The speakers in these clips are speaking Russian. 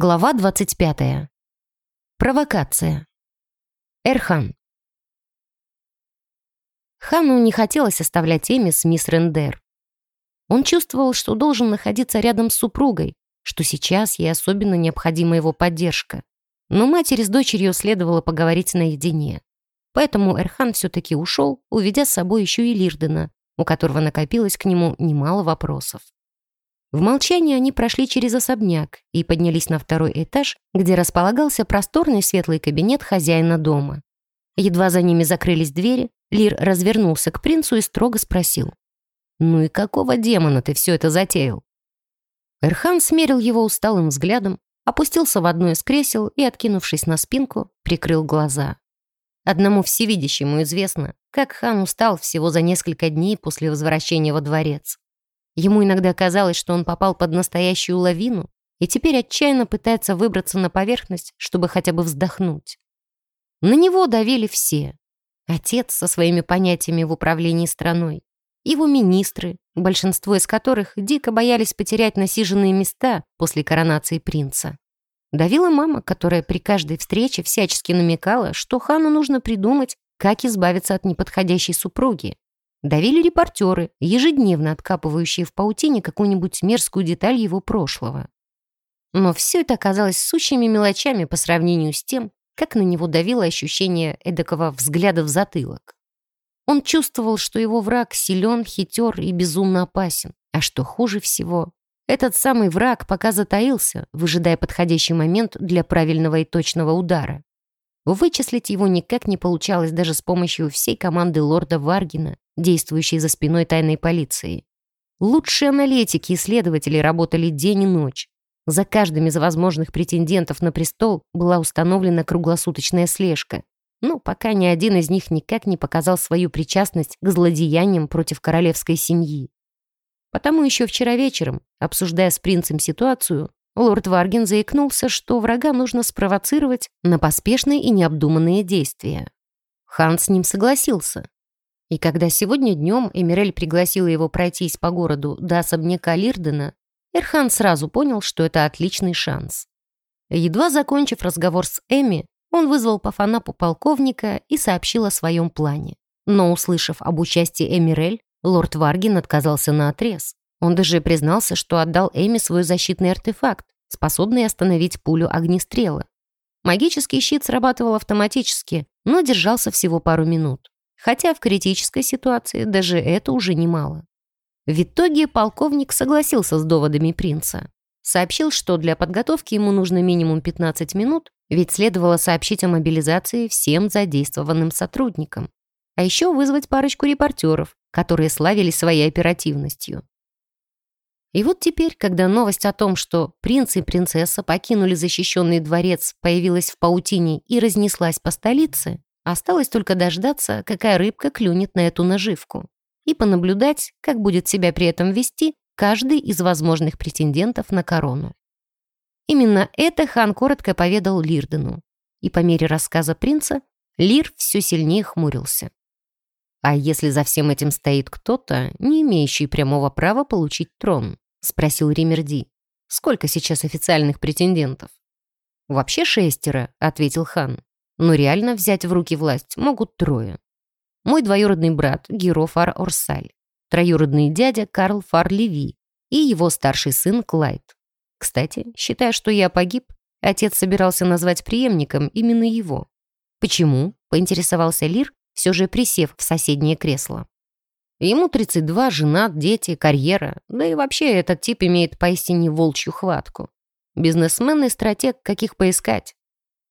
Глава 25. Провокация. Эрхан. Хану не хотелось оставлять Эми с мисс Рендер. Он чувствовал, что должен находиться рядом с супругой, что сейчас ей особенно необходима его поддержка. Но матери с дочерью следовало поговорить наедине. Поэтому Эрхан все-таки ушел, уведя с собой еще и Лирдена, у которого накопилось к нему немало вопросов. В молчании они прошли через особняк и поднялись на второй этаж, где располагался просторный светлый кабинет хозяина дома. Едва за ними закрылись двери, Лир развернулся к принцу и строго спросил. «Ну и какого демона ты все это затеял?» Эрхан смерил его усталым взглядом, опустился в одно из кресел и, откинувшись на спинку, прикрыл глаза. Одному всевидящему известно, как хан устал всего за несколько дней после возвращения во дворец. Ему иногда казалось, что он попал под настоящую лавину и теперь отчаянно пытается выбраться на поверхность, чтобы хотя бы вздохнуть. На него давили все. Отец со своими понятиями в управлении страной, его министры, большинство из которых дико боялись потерять насиженные места после коронации принца. Давила мама, которая при каждой встрече всячески намекала, что хану нужно придумать, как избавиться от неподходящей супруги, Давили репортеры, ежедневно откапывающие в паутине какую-нибудь мерзкую деталь его прошлого. Но все это оказалось сущими мелочами по сравнению с тем, как на него давило ощущение эдакого взгляда в затылок. Он чувствовал, что его враг силен, хитер и безумно опасен. А что хуже всего, этот самый враг пока затаился, выжидая подходящий момент для правильного и точного удара. Вычислить его никак не получалось даже с помощью всей команды лорда Варгина, действующей за спиной тайной полиции. Лучшие аналитики и исследователи работали день и ночь. За каждым из возможных претендентов на престол была установлена круглосуточная слежка. Но пока ни один из них никак не показал свою причастность к злодеяниям против королевской семьи. Потому еще вчера вечером, обсуждая с принцем ситуацию, Лорд Варгин заикнулся, что врага нужно спровоцировать на поспешные и необдуманные действия. Хан с ним согласился. И когда сегодня днем Эмирель пригласила его пройтись по городу до особняка Лирдена, Эрхан сразу понял, что это отличный шанс. Едва закончив разговор с Эми, он вызвал по фанапу полковника и сообщил о своем плане. Но, услышав об участии Эмирель, лорд Варгин отказался наотрез. Он даже признался, что отдал Эми свой защитный артефакт, способный остановить пулю огнестрела. Магический щит срабатывал автоматически, но держался всего пару минут. Хотя в критической ситуации даже это уже немало. В итоге полковник согласился с доводами принца. Сообщил, что для подготовки ему нужно минимум 15 минут, ведь следовало сообщить о мобилизации всем задействованным сотрудникам. А еще вызвать парочку репортеров, которые славились своей оперативностью. И вот теперь, когда новость о том, что принц и принцесса покинули защищенный дворец, появилась в паутине и разнеслась по столице, осталось только дождаться, какая рыбка клюнет на эту наживку, и понаблюдать, как будет себя при этом вести каждый из возможных претендентов на корону. Именно это хан коротко поведал Лирдену, и по мере рассказа принца Лир все сильнее хмурился. «А если за всем этим стоит кто-то, не имеющий прямого права получить трон?» — спросил Римерди. «Сколько сейчас официальных претендентов?» «Вообще шестеро», — ответил хан. «Но реально взять в руки власть могут трое. Мой двоюродный брат Геро Фар Орсаль, троюродный дядя Карл Фар Леви и его старший сын Клайд. Кстати, считая, что я погиб, отец собирался назвать преемником именно его. Почему?» — поинтересовался Лир, все же присев в соседнее кресло. Ему 32, женат, дети, карьера, да и вообще этот тип имеет поистине волчью хватку. Бизнесмен и стратег, каких поискать.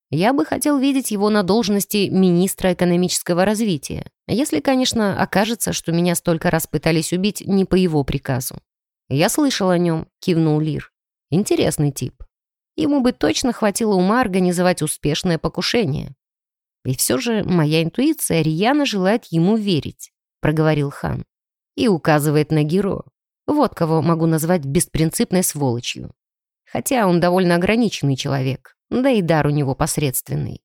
Я бы хотел видеть его на должности министра экономического развития, если, конечно, окажется, что меня столько раз пытались убить не по его приказу. Я слышал о нем, кивнул Лир. Интересный тип. Ему бы точно хватило ума организовать успешное покушение. И все же моя интуиция рьяно желает ему верить, проговорил хан. И указывает на Геро. Вот кого могу назвать беспринципной сволочью. Хотя он довольно ограниченный человек, да и дар у него посредственный.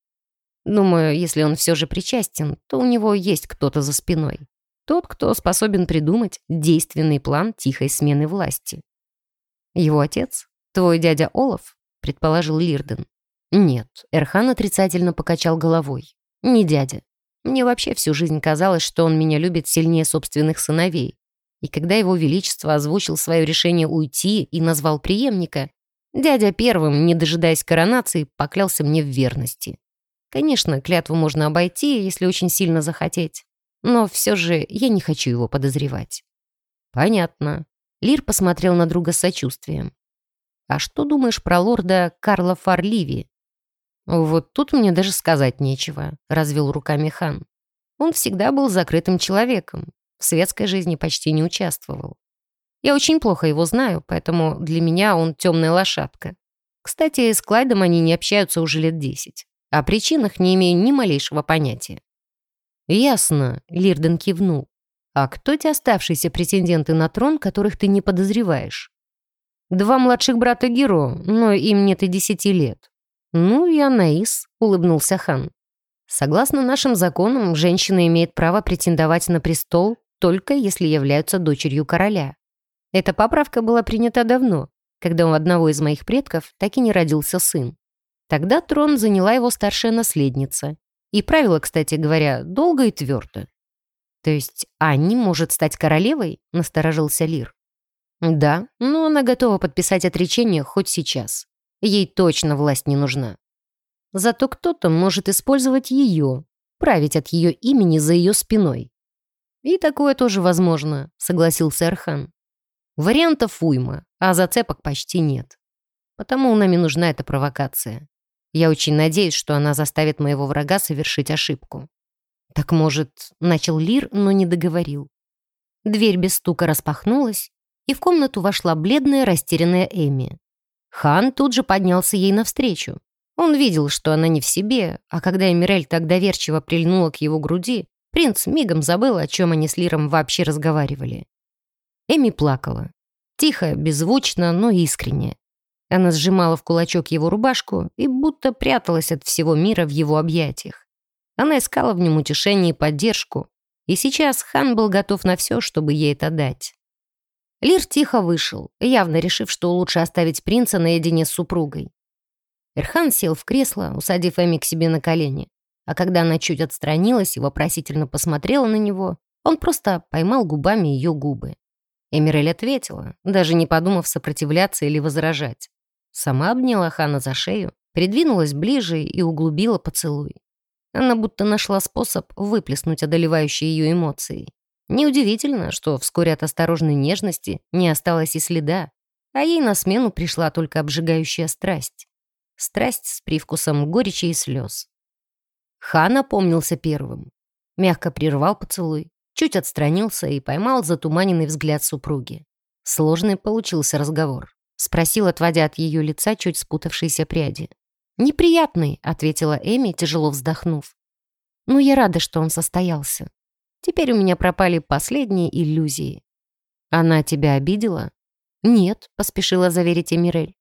Думаю, если он все же причастен, то у него есть кто-то за спиной. Тот, кто способен придумать действенный план тихой смены власти. Его отец, твой дядя Олаф, предположил Лирден. Нет, Эрхан отрицательно покачал головой. Не дядя. Мне вообще всю жизнь казалось, что он меня любит сильнее собственных сыновей. И когда его величество озвучил свое решение уйти и назвал преемника, дядя первым, не дожидаясь коронации, поклялся мне в верности. Конечно, клятву можно обойти, если очень сильно захотеть. Но все же я не хочу его подозревать. Понятно. Лир посмотрел на друга с сочувствием. А что думаешь про лорда Карла Фарливи? Вот тут мне даже сказать нечего, развел руками хан. Он всегда был закрытым человеком, в светской жизни почти не участвовал. Я очень плохо его знаю, поэтому для меня он темная лошадка. Кстати, с Клайдом они не общаются уже лет десять. О причинах не имею ни малейшего понятия. «Ясно», — Лирден кивнул. «А кто те оставшиеся претенденты на трон, которых ты не подозреваешь?» «Два младших брата Геро, но им нет и десяти лет». «Ну и Анаис», — улыбнулся хан. «Согласно нашим законам, женщина имеет право претендовать на престол только если являются дочерью короля. Эта поправка была принята давно, когда у одного из моих предков так и не родился сын. Тогда трон заняла его старшая наследница. И правило, кстати говоря, долго и твердо. То есть Анни может стать королевой? Насторожился Лир. Да, но она готова подписать отречение хоть сейчас. Ей точно власть не нужна. Зато кто-то может использовать ее, править от ее имени за ее спиной. И такое тоже возможно, согласился Архан. Вариантов уйма, а зацепок почти нет. Потому нами нужна эта провокация. Я очень надеюсь, что она заставит моего врага совершить ошибку. Так, может, начал Лир, но не договорил. Дверь без стука распахнулась, и в комнату вошла бледная, растерянная Эми. Хан тут же поднялся ей навстречу. Он видел, что она не в себе, а когда Эмирель так доверчиво прильнула к его груди, принц мигом забыл, о чем они с Лиром вообще разговаривали. Эми плакала. Тихо, беззвучно, но искренне. Она сжимала в кулачок его рубашку и будто пряталась от всего мира в его объятиях. Она искала в нем утешение и поддержку, и сейчас хан был готов на все, чтобы ей это дать. Лир тихо вышел, явно решив, что лучше оставить принца наедине с супругой. Эрхан сел в кресло, усадив Эми к себе на колени. А когда она чуть отстранилась и вопросительно посмотрела на него, он просто поймал губами ее губы. Эмирель ответила, даже не подумав сопротивляться или возражать. Сама обняла Хана за шею, придвинулась ближе и углубила поцелуй. Она будто нашла способ выплеснуть одолевающие ее эмоции. Неудивительно, что вскоре от осторожной нежности не осталось и следа, а ей на смену пришла только обжигающая страсть. Страсть с привкусом горечи и слез. Хан опомнился первым. Мягко прервал поцелуй, чуть отстранился и поймал затуманенный взгляд супруги. Сложный получился разговор. Спросил, отводя от ее лица чуть спутавшиеся пряди. «Неприятный», — ответила Эми, тяжело вздохнув. «Ну, я рада, что он состоялся. Теперь у меня пропали последние иллюзии». «Она тебя обидела?» «Нет», — поспешила заверить Эмирель.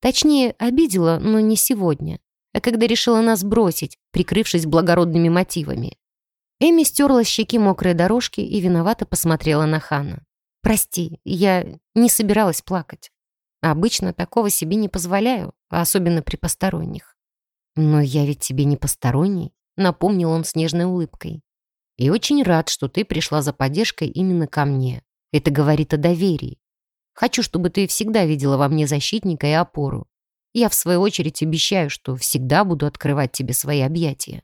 «Точнее, обидела, но не сегодня, а когда решила нас бросить, прикрывшись благородными мотивами». Эми стерла с щеки мокрые дорожки и виновато посмотрела на Хана. «Прости, я не собиралась плакать». Обычно такого себе не позволяю, особенно при посторонних. Но я ведь тебе не посторонний, напомнил он с нежной улыбкой. И очень рад, что ты пришла за поддержкой именно ко мне. Это говорит о доверии. Хочу, чтобы ты всегда видела во мне защитника и опору. Я, в свою очередь, обещаю, что всегда буду открывать тебе свои объятия.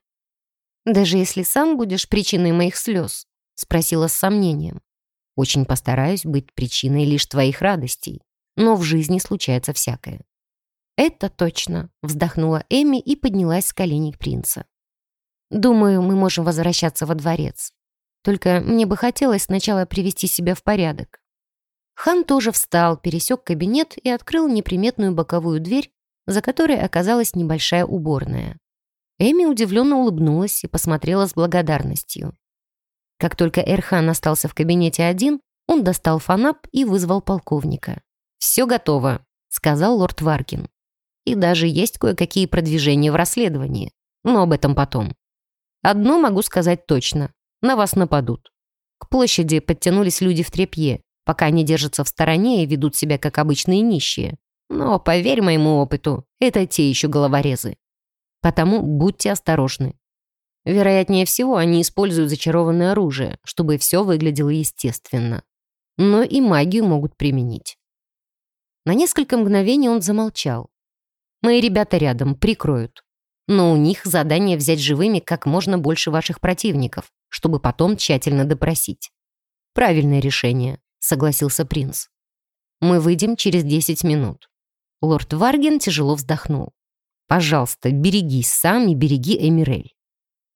«Даже если сам будешь причиной моих слез?» — спросила с сомнением. «Очень постараюсь быть причиной лишь твоих радостей но в жизни случается всякое. «Это точно», — вздохнула Эми и поднялась с коленей принца. «Думаю, мы можем возвращаться во дворец. Только мне бы хотелось сначала привести себя в порядок». Хан тоже встал, пересек кабинет и открыл неприметную боковую дверь, за которой оказалась небольшая уборная. Эми удивленно улыбнулась и посмотрела с благодарностью. Как только Эрхан остался в кабинете один, он достал фанап и вызвал полковника. «Все готово», — сказал лорд Варкин. «И даже есть кое-какие продвижения в расследовании, но об этом потом. Одно могу сказать точно. На вас нападут. К площади подтянулись люди в трепье, пока они держатся в стороне и ведут себя как обычные нищие. Но, поверь моему опыту, это те еще головорезы. Потому будьте осторожны. Вероятнее всего, они используют зачарованное оружие, чтобы все выглядело естественно. Но и магию могут применить. На несколько мгновений он замолчал. Мои ребята рядом, прикроют. Но у них задание взять живыми как можно больше ваших противников, чтобы потом тщательно допросить. Правильное решение, согласился принц. Мы выйдем через 10 минут. Лорд Варген тяжело вздохнул. Пожалуйста, берегись сам и береги Эмирель.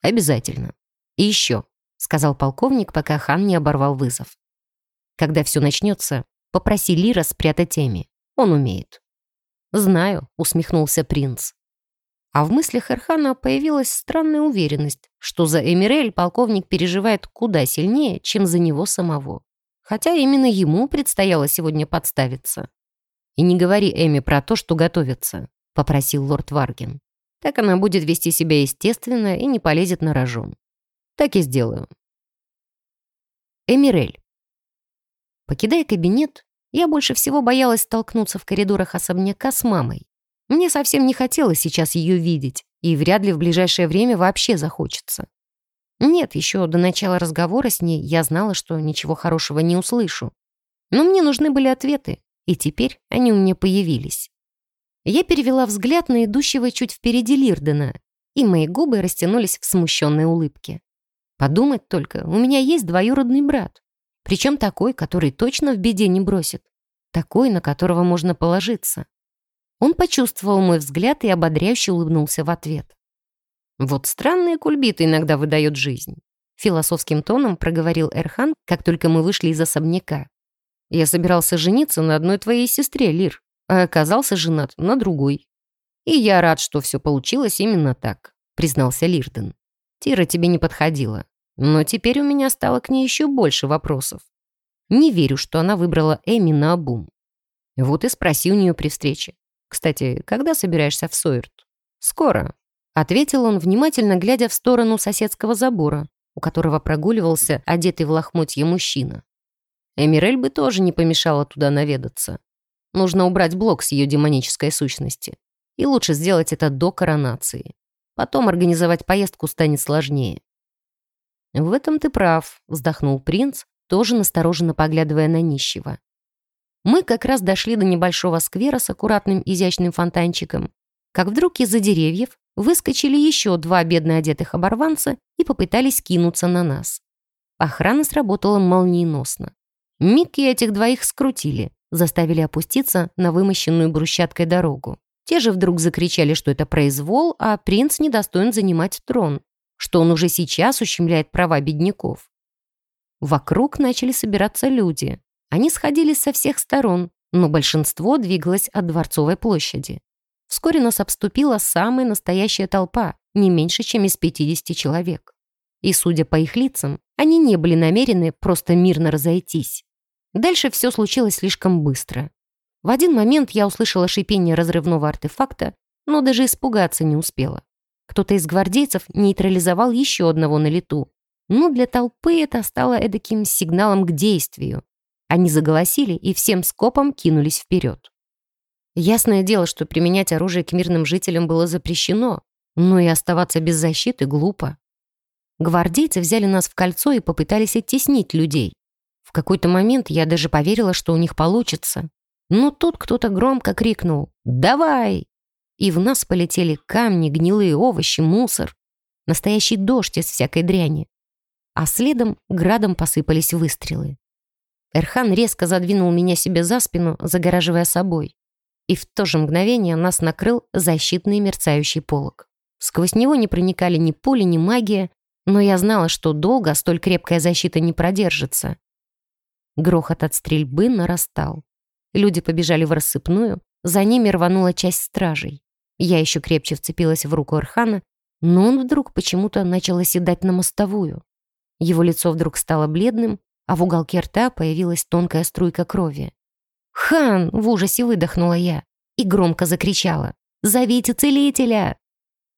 Обязательно. И еще, сказал полковник, пока хан не оборвал вызов. Когда все начнется, попроси Лира спрятать Эми. Он умеет. «Знаю», — усмехнулся принц. А в мыслях Эрхана появилась странная уверенность, что за Эмирель полковник переживает куда сильнее, чем за него самого. Хотя именно ему предстояло сегодня подставиться. «И не говори Эми про то, что готовится», — попросил лорд Варген. «Так она будет вести себя естественно и не полезет на рожон. Так и сделаю». Эмирель. Покидая кабинет, я больше всего боялась столкнуться в коридорах особняка с мамой. Мне совсем не хотелось сейчас ее видеть, и вряд ли в ближайшее время вообще захочется. Нет, еще до начала разговора с ней я знала, что ничего хорошего не услышу. Но мне нужны были ответы, и теперь они у меня появились. Я перевела взгляд на идущего чуть впереди Лирдена, и мои губы растянулись в смущенной улыбке. Подумать только, у меня есть двоюродный брат. Причем такой, который точно в беде не бросит. Такой, на которого можно положиться. Он почувствовал мой взгляд и ободряюще улыбнулся в ответ. «Вот странные кульбиты иногда выдает жизнь», философским тоном проговорил Эрхан, как только мы вышли из особняка. «Я собирался жениться на одной твоей сестре, Лир, а оказался женат на другой. И я рад, что все получилось именно так», признался Лирден. «Тира тебе не подходила. Но теперь у меня стало к ней еще больше вопросов. Не верю, что она выбрала Эми на обум. Вот и спроси у нее при встрече. Кстати, когда собираешься в Сойерт? Скоро. Ответил он, внимательно глядя в сторону соседского забора, у которого прогуливался одетый в лохмотье мужчина. Эмирель бы тоже не помешала туда наведаться. Нужно убрать блок с ее демонической сущности. И лучше сделать это до коронации. Потом организовать поездку станет сложнее. «В этом ты прав», — вздохнул принц, тоже настороженно поглядывая на нищего. Мы как раз дошли до небольшого сквера с аккуратным изящным фонтанчиком, как вдруг из-за деревьев выскочили еще два бедно одетых оборванца и попытались кинуться на нас. Охрана сработала молниеносно. Миг и этих двоих скрутили, заставили опуститься на вымощенную брусчаткой дорогу. Те же вдруг закричали, что это произвол, а принц недостоин занимать трон что он уже сейчас ущемляет права бедняков. Вокруг начали собираться люди. Они сходились со всех сторон, но большинство двигалось от Дворцовой площади. Вскоре нас обступила самая настоящая толпа, не меньше, чем из 50 человек. И, судя по их лицам, они не были намерены просто мирно разойтись. Дальше все случилось слишком быстро. В один момент я услышала шипение разрывного артефакта, но даже испугаться не успела. Кто-то из гвардейцев нейтрализовал еще одного на лету. Но для толпы это стало эдаким сигналом к действию. Они заголосили и всем скопом кинулись вперед. Ясное дело, что применять оружие к мирным жителям было запрещено, но и оставаться без защиты глупо. Гвардейцы взяли нас в кольцо и попытались оттеснить людей. В какой-то момент я даже поверила, что у них получится. Но тут кто-то громко крикнул «Давай!» и в нас полетели камни, гнилые овощи, мусор. Настоящий дождь из всякой дряни. А следом градом посыпались выстрелы. Эрхан резко задвинул меня себе за спину, загораживая собой. И в то же мгновение нас накрыл защитный мерцающий полог. Сквозь него не проникали ни пули, ни магия, но я знала, что долго столь крепкая защита не продержится. Грохот от стрельбы нарастал. Люди побежали в рассыпную, за ними рванула часть стражей. Я еще крепче вцепилась в руку Архана, но он вдруг почему-то начал оседать на мостовую. Его лицо вдруг стало бледным, а в уголке рта появилась тонкая струйка крови. «Хан!» — в ужасе выдохнула я и громко закричала. «Зовите целителя!»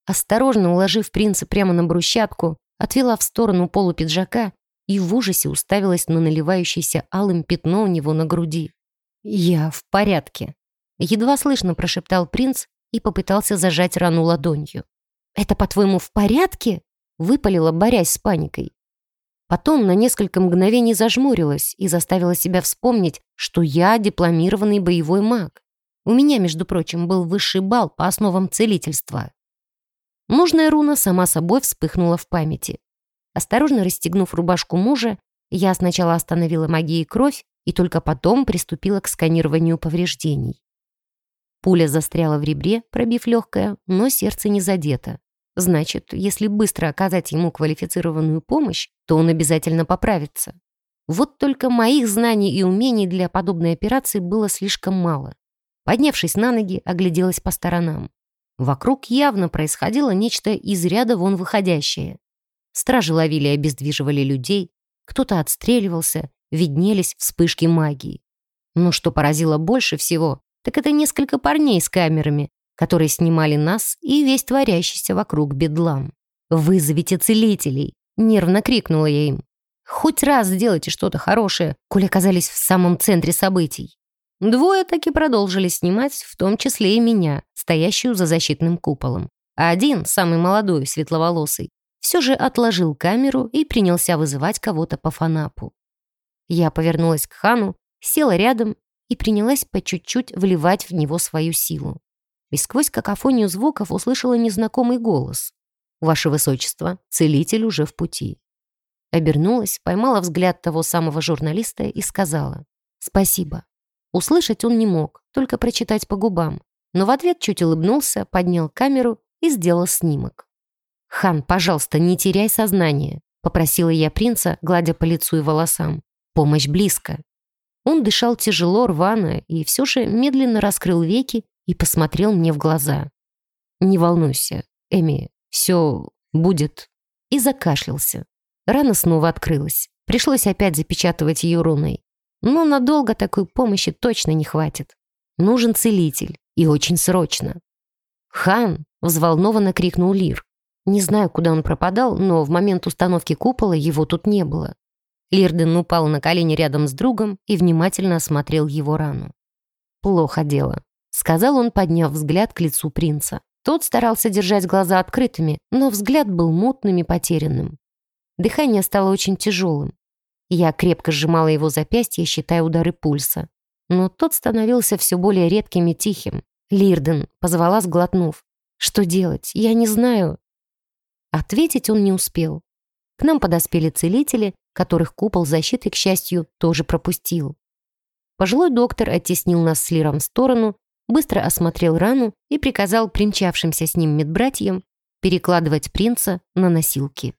Осторожно уложив принца прямо на брусчатку, отвела в сторону полу пиджака и в ужасе уставилась на наливающееся алым пятно у него на груди. «Я в порядке», Едва слышно прошептал принц и попытался зажать рану ладонью. «Это, по-твоему, в порядке?» выпалила, борясь с паникой. Потом на несколько мгновений зажмурилась и заставила себя вспомнить, что я дипломированный боевой маг. У меня, между прочим, был высший балл по основам целительства. Нужная руна сама собой вспыхнула в памяти. Осторожно расстегнув рубашку мужа, я сначала остановила магией кровь и только потом приступила к сканированию повреждений. Пуля застряла в ребре, пробив легкое, но сердце не задето. Значит, если быстро оказать ему квалифицированную помощь, то он обязательно поправится. Вот только моих знаний и умений для подобной операции было слишком мало. Поднявшись на ноги, огляделась по сторонам. Вокруг явно происходило нечто из ряда вон выходящее. Стражи ловили и обездвиживали людей, кто-то отстреливался, виднелись вспышки магии. Но что поразило больше всего, так это несколько парней с камерами, которые снимали нас и весь творящийся вокруг бедлам. «Вызовите целителей!» — нервно крикнула я им. «Хоть раз сделайте что-то хорошее, коль оказались в самом центре событий». Двое таки продолжили снимать, в том числе и меня, стоящую за защитным куполом. А один, самый молодой, светловолосый, все же отложил камеру и принялся вызывать кого-то по фанапу. Я повернулась к хану, села рядом и принялась по чуть-чуть вливать в него свою силу и сквозь какофонию звуков услышала незнакомый голос. «Ваше Высочество, целитель уже в пути». Обернулась, поймала взгляд того самого журналиста и сказала «Спасибо». Услышать он не мог, только прочитать по губам, но в ответ чуть улыбнулся, поднял камеру и сделал снимок. «Хан, пожалуйста, не теряй сознание», — попросила я принца, гладя по лицу и волосам. «Помощь близко». Он дышал тяжело, рвано, и все же медленно раскрыл веки и посмотрел мне в глаза. «Не волнуйся, Эми, все будет». И закашлялся. Рана снова открылась. Пришлось опять запечатывать ее руной. Но надолго такой помощи точно не хватит. Нужен целитель. И очень срочно. «Хан!» — взволнованно крикнул Лир. Не знаю, куда он пропадал, но в момент установки купола его тут не было. Лирден упал на колени рядом с другом и внимательно осмотрел его рану. Плохо дело сказал он, подняв взгляд к лицу принца. Тот старался держать глаза открытыми, но взгляд был мутным и потерянным. Дыхание стало очень тяжелым. Я крепко сжимала его запястье, считая удары пульса. Но тот становился все более редким и тихим. «Лирден», — позвала, сглотнув. «Что делать? Я не знаю». Ответить он не успел. К нам подоспели целители, которых купол защиты, к счастью, тоже пропустил. Пожилой доктор оттеснил нас с Лиром в сторону быстро осмотрел рану и приказал примчавшимся с ним медбратьям перекладывать принца на носилки.